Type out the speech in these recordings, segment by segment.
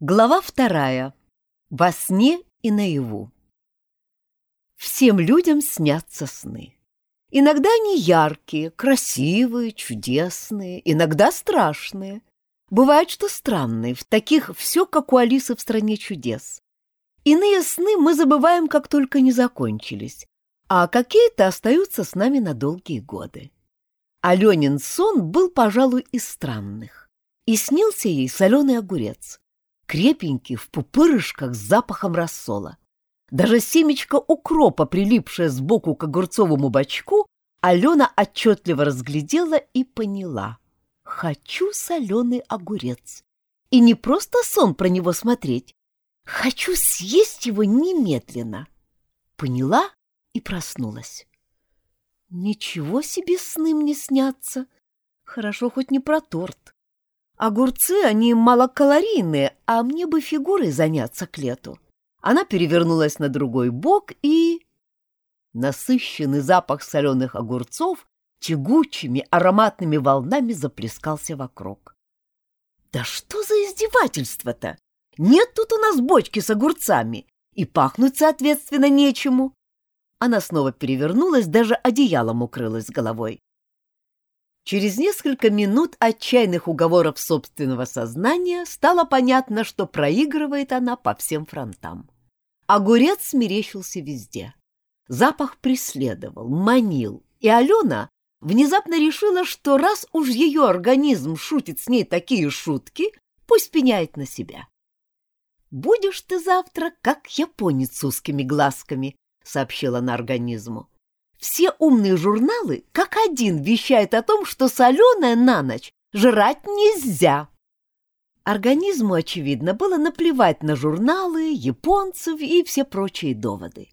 Глава вторая. Во сне и наяву. Всем людям снятся сны. Иногда они яркие, красивые, чудесные, иногда страшные. Бывает, что странные, в таких все как у Алисы в «Стране чудес». Иные сны мы забываем, как только не закончились, а какие-то остаются с нами на долгие годы. Аленин сон был, пожалуй, из странных. И снился ей соленый огурец крепенький, в пупырышках с запахом рассола. Даже семечко укропа, прилипшее сбоку к огурцовому бочку, Алена отчетливо разглядела и поняла. «Хочу соленый огурец. И не просто сон про него смотреть. Хочу съесть его немедленно». Поняла и проснулась. «Ничего себе сны мне снятся. Хорошо хоть не про торт. Огурцы, они малокалорийные, а мне бы фигурой заняться к лету. Она перевернулась на другой бок и... Насыщенный запах соленых огурцов тягучими ароматными волнами заплескался вокруг. «Да что за издевательство-то? Нет тут у нас бочки с огурцами, и пахнуть, соответственно, нечему». Она снова перевернулась, даже одеялом укрылась головой. Через несколько минут отчаянных уговоров собственного сознания стало понятно, что проигрывает она по всем фронтам. Огурец смерещился везде. Запах преследовал, манил, и Алена внезапно решила, что раз уж ее организм шутит с ней такие шутки, пусть пеняет на себя. «Будешь ты завтра, как японец с узкими глазками», — сообщила она организму. Все умные журналы как один вещают о том, что соленое на ночь жрать нельзя. Организму, очевидно, было наплевать на журналы, японцев и все прочие доводы.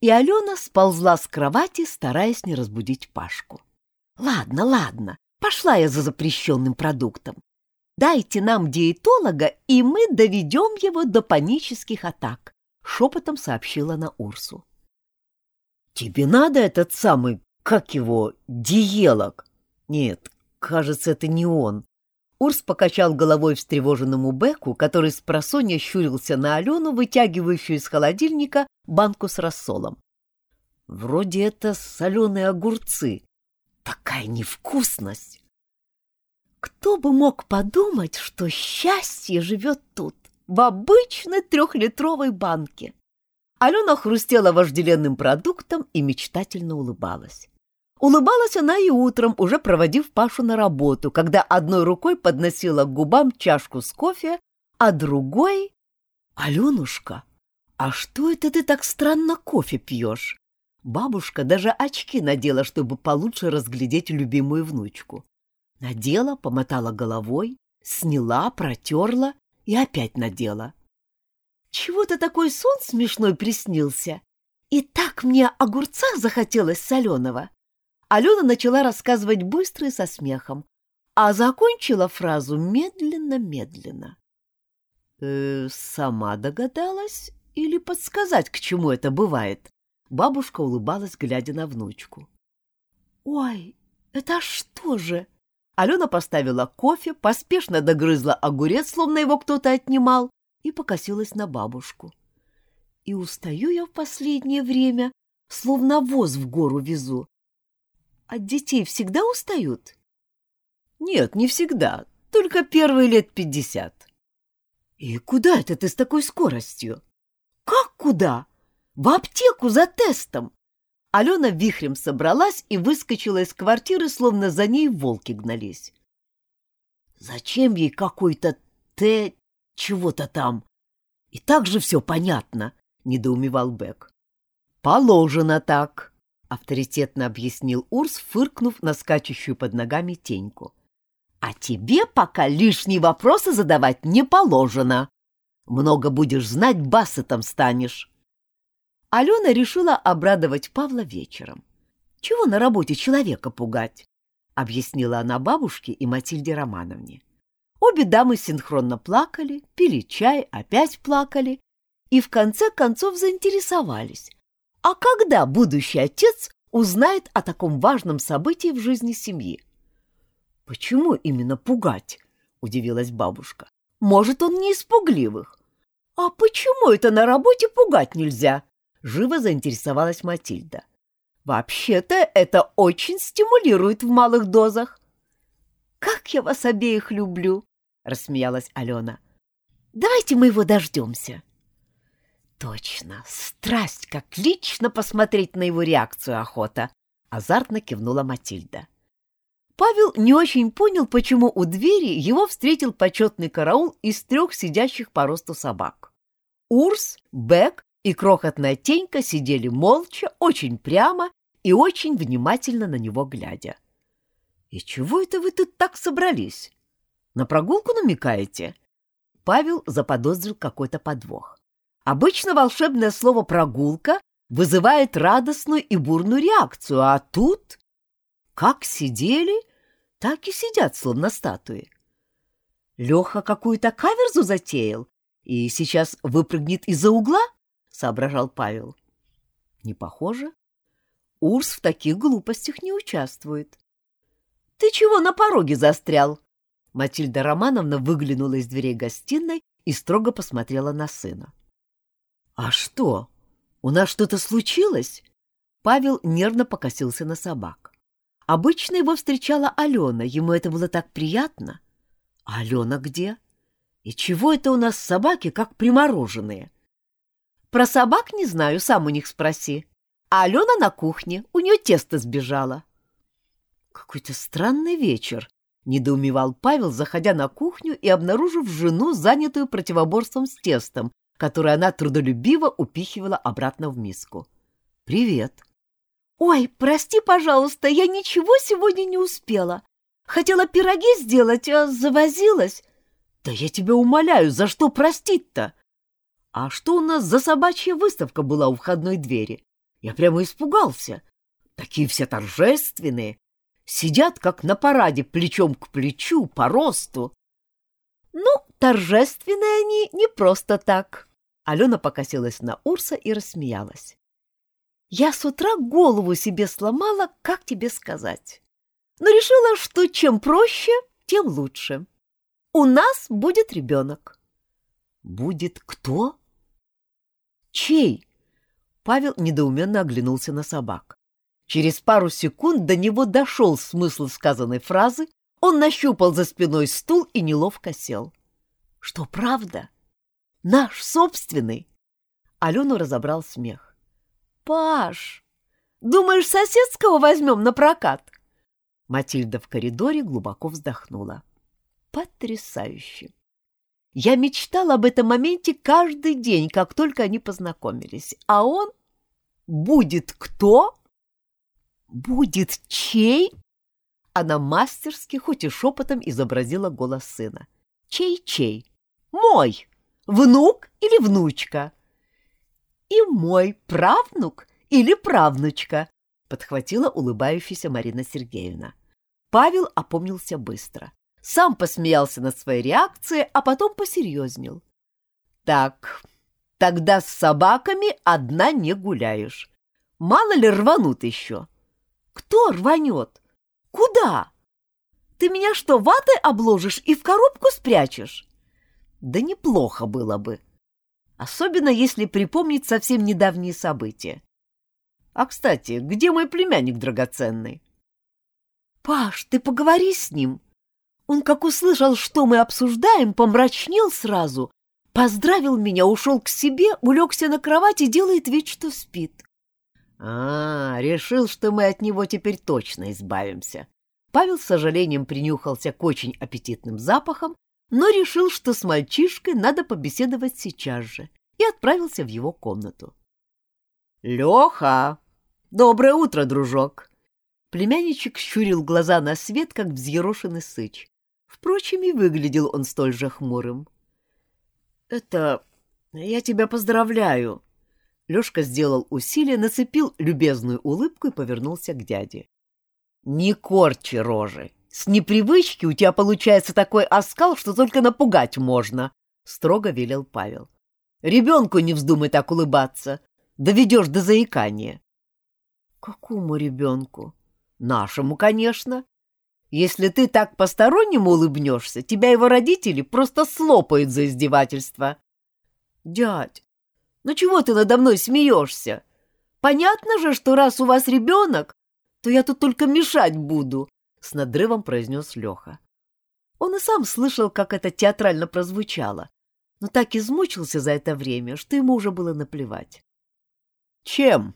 И Алена сползла с кровати, стараясь не разбудить Пашку. «Ладно, ладно, пошла я за запрещенным продуктом. Дайте нам диетолога, и мы доведем его до панических атак», — шепотом сообщила на Урсу. «Тебе надо этот самый, как его, диелог?» «Нет, кажется, это не он». Урс покачал головой встревоженному Беку, который с просонья щурился на Алену, вытягивающую из холодильника банку с рассолом. «Вроде это соленые огурцы. Такая невкусность!» Кто бы мог подумать, что счастье живет тут, в обычной трехлитровой банке? Алена хрустела вожделенным продуктом и мечтательно улыбалась. Улыбалась она и утром, уже проводив Пашу на работу, когда одной рукой подносила к губам чашку с кофе, а другой... «Аленушка, а что это ты так странно кофе пьешь?» Бабушка даже очки надела, чтобы получше разглядеть любимую внучку. Надела, помотала головой, сняла, протерла и опять надела. Чего-то такой сон смешной приснился. И так мне огурца захотелось соленого. Алена начала рассказывать быстро и со смехом, а закончила фразу медленно-медленно. «Э, «Сама догадалась или подсказать, к чему это бывает?» Бабушка улыбалась, глядя на внучку. «Ой, это что же?» Алена поставила кофе, поспешно догрызла огурец, словно его кто-то отнимал, и покосилась на бабушку. И устаю я в последнее время, словно воз в гору везу. От детей всегда устают? Нет, не всегда, только первые лет пятьдесят. И куда это ты с такой скоростью? Как куда? В аптеку за тестом. Алена вихрем собралась и выскочила из квартиры, словно за ней волки гнались. Зачем ей какой-то Т чего-то там. И так же все понятно, — недоумевал Бек. Положено так, — авторитетно объяснил Урс, фыркнув на скачущую под ногами теньку. А тебе пока лишние вопросы задавать не положено. Много будешь знать, бассетом станешь. Алена решила обрадовать Павла вечером. Чего на работе человека пугать? — объяснила она бабушке и Матильде Романовне. Обе дамы синхронно плакали, пили чай, опять плакали и в конце концов заинтересовались. А когда будущий отец узнает о таком важном событии в жизни семьи? «Почему именно пугать?» — удивилась бабушка. Может, он не испугливых. А почему это на работе пугать нельзя? Живо заинтересовалась Матильда. Вообще-то это очень стимулирует в малых дозах. Как я вас обеих люблю, рассмеялась Алена. Давайте мы его дождемся. Точно, страсть, как лично посмотреть на его реакцию охота, азартно кивнула Матильда. Павел не очень понял, почему у двери его встретил почетный караул из трех сидящих по росту собак. Урс, Бек и крохотная Тенька сидели молча, очень прямо и очень внимательно на него глядя. «И чего это вы тут так собрались? На прогулку намекаете?» Павел заподозрил какой-то подвох. Обычно волшебное слово «прогулка» вызывает радостную и бурную реакцию, а тут... Как сидели, так и сидят, словно статуи. Леха какую-то каверзу затеял и сейчас выпрыгнет из-за угла, — соображал Павел. Не похоже. Урс в таких глупостях не участвует. — Ты чего на пороге застрял? Матильда Романовна выглянула из дверей гостиной и строго посмотрела на сына. — А что? У нас что-то случилось? Павел нервно покосился на собак. Обычно его встречала Алена, ему это было так приятно. А Алена где? И чего это у нас собаки, как примороженные? Про собак не знаю, сам у них спроси. А Алена на кухне, у нее тесто сбежало. Какой-то странный вечер, недоумевал Павел, заходя на кухню и обнаружив жену, занятую противоборством с тестом, которое она трудолюбиво упихивала обратно в миску. «Привет!» «Ой, прости, пожалуйста, я ничего сегодня не успела. Хотела пироги сделать, а завозилась». «Да я тебя умоляю, за что простить-то?» «А что у нас за собачья выставка была у входной двери? Я прямо испугался. Такие все торжественные. Сидят, как на параде, плечом к плечу, по росту». «Ну, торжественные они не просто так». Алена покосилась на Урса и рассмеялась. Я с утра голову себе сломала, как тебе сказать. Но решила, что чем проще, тем лучше. У нас будет ребенок. Будет кто? Чей? Павел недоуменно оглянулся на собак. Через пару секунд до него дошел смысл сказанной фразы, он нащупал за спиной стул и неловко сел. Что правда? Наш собственный? Алену разобрал смех. Паш, думаешь, соседского возьмем на прокат? Матильда в коридоре глубоко вздохнула. Потрясающе! Я мечтала об этом моменте каждый день, как только они познакомились. А он будет кто? Будет чей? Она мастерски, хоть и шепотом, изобразила голос сына. Чей-чей? Мой! Внук или внучка? и мой правнук или правнучка, подхватила улыбающаяся Марина Сергеевна. Павел опомнился быстро. Сам посмеялся над своей реакцией, а потом посерьезнел. Так, тогда с собаками одна не гуляешь. Мало ли рванут еще. Кто рванет? Куда? Ты меня что, ватой обложишь и в коробку спрячешь? Да неплохо было бы, особенно если припомнить совсем недавние события. А, кстати, где мой племянник драгоценный? Паш, ты поговори с ним. Он, как услышал, что мы обсуждаем, помрачнел сразу, поздравил меня, ушел к себе, улегся на кровать и делает вид, что спит. А, решил, что мы от него теперь точно избавимся. Павел с сожалением принюхался к очень аппетитным запахам но решил, что с мальчишкой надо побеседовать сейчас же, и отправился в его комнату. «Леха! Доброе утро, дружок!» Племянничек щурил глаза на свет, как взъерошенный сыч. Впрочем, и выглядел он столь же хмурым. «Это... я тебя поздравляю!» Лешка сделал усилие, нацепил любезную улыбку и повернулся к дяде. «Не корчи рожи! С непривычки у тебя получается такой оскал, что только напугать можно, — строго велел Павел. Ребенку не вздумай так улыбаться. Доведешь до заикания. Какому ребенку? Нашему, конечно. Если ты так постороннему улыбнешься, тебя его родители просто слопают за издевательство. Дядь, ну чего ты надо мной смеешься? Понятно же, что раз у вас ребенок, то я тут только мешать буду, — с надрывом произнес Леха. Он и сам слышал, как это театрально прозвучало, но так измучился за это время, что ему уже было наплевать. «Чем?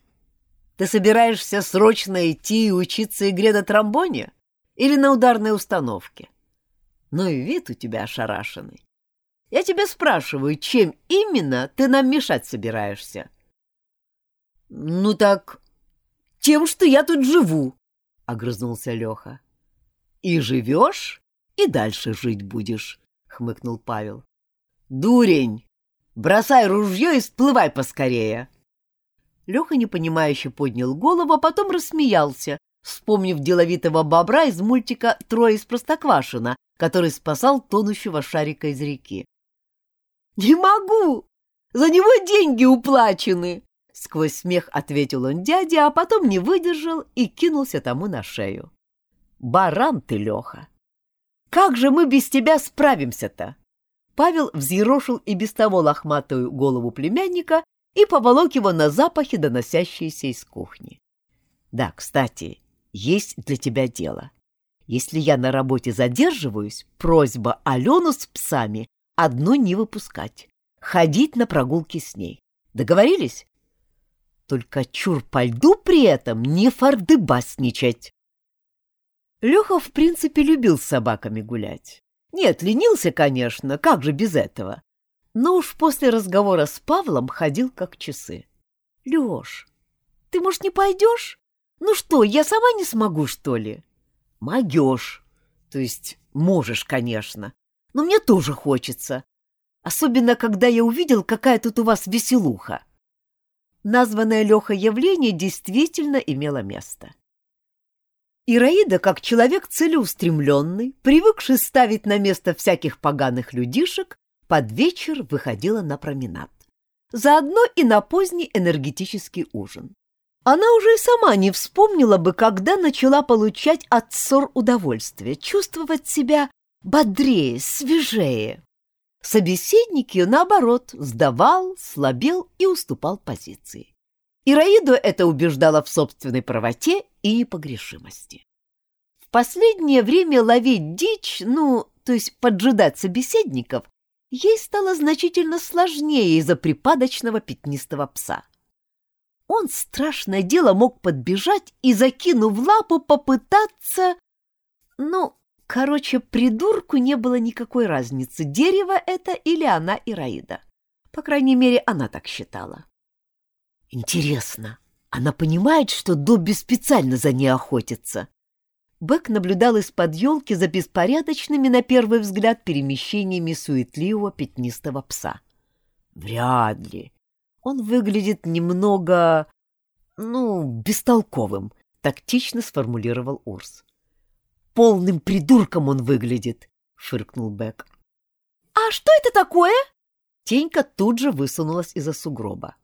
Ты собираешься срочно идти и учиться игре на тромбоне?» Или на ударной установке? Ну и вид у тебя ошарашенный. Я тебя спрашиваю, чем именно ты нам мешать собираешься? Ну так, тем, что я тут живу, — огрызнулся Леха. И живешь, и дальше жить будешь, — хмыкнул Павел. Дурень! Бросай ружье и всплывай поскорее. Леха непонимающе поднял голову, а потом рассмеялся, вспомнив деловитого бобра из мультика «Трое из Простоквашино», который спасал тонущего шарика из реки. «Не могу! За него деньги уплачены!» Сквозь смех ответил он дяде, а потом не выдержал и кинулся тому на шею. «Баран ты, Леха! Как же мы без тебя справимся-то?» Павел взъерошил и без того лохматую голову племянника и поволок его на запахи, доносящиеся из кухни. «Да, кстати, есть для тебя дело. Если я на работе задерживаюсь, просьба Алену с псами одну не выпускать, ходить на прогулки с ней. Договорились? Только чур по льду при этом не фордыбасничать. Леха, в принципе, любил с собаками гулять. Нет, ленился, конечно, как же без этого. Но уж после разговора с Павлом ходил как часы. — Леш, ты, может, не пойдешь? Ну что, я сама не смогу, что ли? Могешь. То есть можешь, конечно. Но мне тоже хочется. Особенно, когда я увидел, какая тут у вас веселуха. Названное Леха явление действительно имело место. Ираида, как человек целеустремленный, привыкший ставить на место всяких поганых людишек, под вечер выходила на променад. Заодно и на поздний энергетический ужин. Она уже и сама не вспомнила бы, когда начала получать от ссор удовольствие, чувствовать себя бодрее, свежее. Собеседник ее, наоборот, сдавал, слабел и уступал позиции. Ираиду это убеждало в собственной правоте и непогрешимости. В последнее время ловить дичь, ну, то есть поджидать собеседников, ей стало значительно сложнее из-за припадочного пятнистого пса. Он, страшное дело, мог подбежать и, закинув лапу, попытаться... Ну, короче, придурку не было никакой разницы, дерево это или она Ираида. По крайней мере, она так считала. Интересно, она понимает, что Добби специально за ней охотится? Бэк наблюдал из-под елки за беспорядочными, на первый взгляд, перемещениями суетливого пятнистого пса. Вряд ли. Он выглядит немного... ну, бестолковым, — тактично сформулировал Урс. «Полным придурком он выглядит», — фыркнул Бек. «А что это такое?» Тенька тут же высунулась из-за сугроба.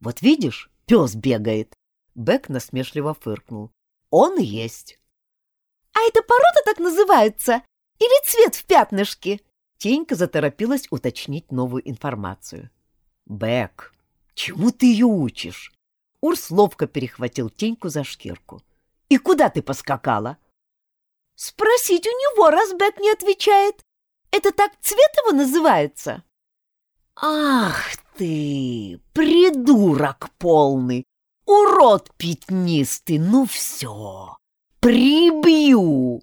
«Вот видишь, пес бегает», — Бек насмешливо фыркнул. «Он и есть». «А эта порода так называется? Или цвет в пятнышке?» Тенька заторопилась уточнить новую информацию. «Бек, чему ты ее учишь?» Урс ловко перехватил Теньку за шкирку. «И куда ты поскакала?» «Спросить у него, раз Бек не отвечает. Это так цвет его называется?» «Ах ты, придурок полный! Урод пятнистый! Ну все! Прибью!»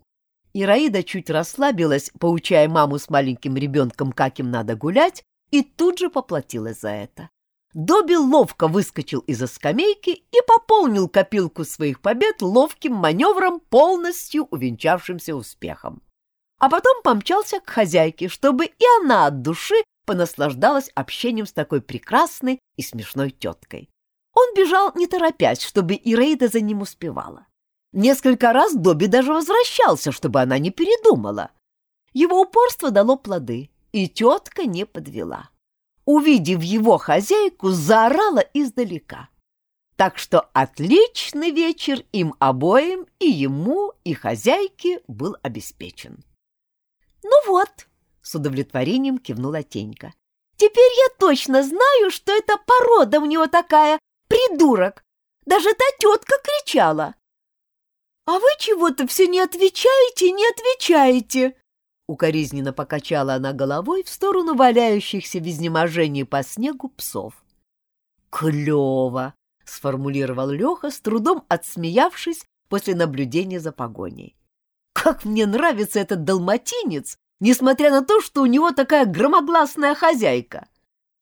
Ираида чуть расслабилась, поучая маму с маленьким ребенком, как им надо гулять, и тут же поплатилась за это. Добби ловко выскочил из-за скамейки и пополнил копилку своих побед ловким маневром, полностью увенчавшимся успехом. А потом помчался к хозяйке, чтобы и она от души понаслаждалась общением с такой прекрасной и смешной теткой. Он бежал не торопясь, чтобы Ираида за ним успевала. Несколько раз Добби даже возвращался, чтобы она не передумала. Его упорство дало плоды, и тетка не подвела. Увидев его хозяйку, заорала издалека. Так что отличный вечер им обоим, и ему, и хозяйке был обеспечен. «Ну вот», — с удовлетворением кивнула Тенька, «теперь я точно знаю, что это порода у него такая, придурок. Даже та тетка кричала». «А вы чего-то все не отвечаете, не отвечаете!» Укоризненно покачала она головой в сторону валяющихся в изнеможении по снегу псов. «Клево!» — сформулировал Леха, с трудом отсмеявшись после наблюдения за погоней. «Как мне нравится этот далматинец, несмотря на то, что у него такая громогласная хозяйка!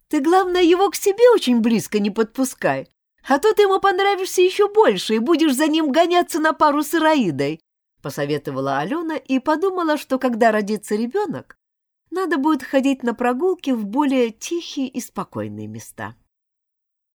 Ты, главное, его к себе очень близко не подпускай, а то ты ему понравишься еще больше и будешь за ним гоняться на пару с Ираидой», — посоветовала Алена и подумала, что когда родится ребенок, надо будет ходить на прогулки в более тихие и спокойные места.